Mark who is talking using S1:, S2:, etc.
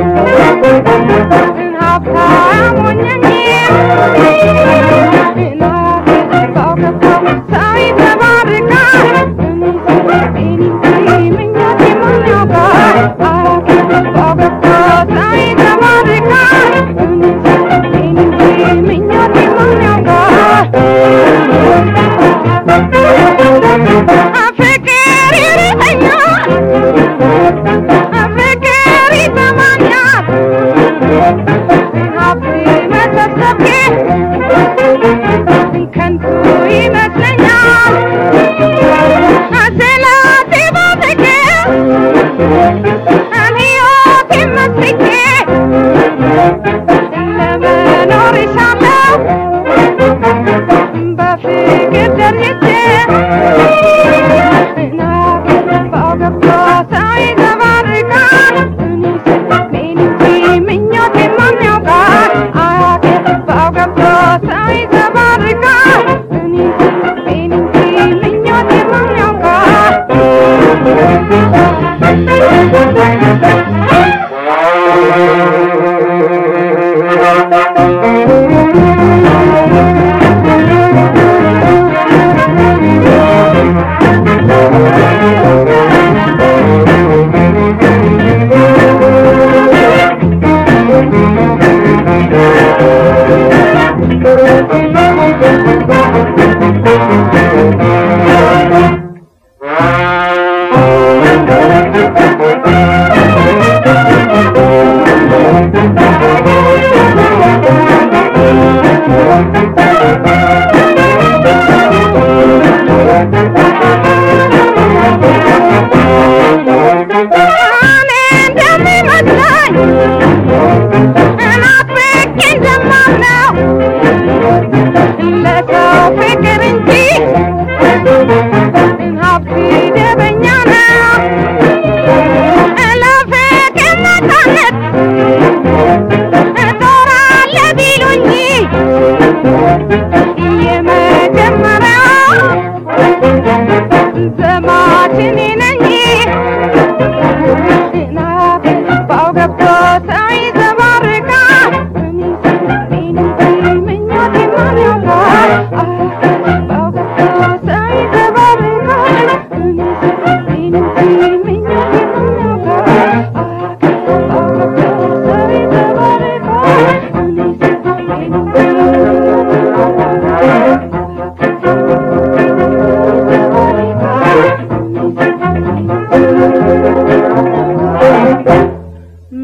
S1: Thank you. café que te ገብቶት ይዘባርቃል ምኞቴ ማን ያውቃል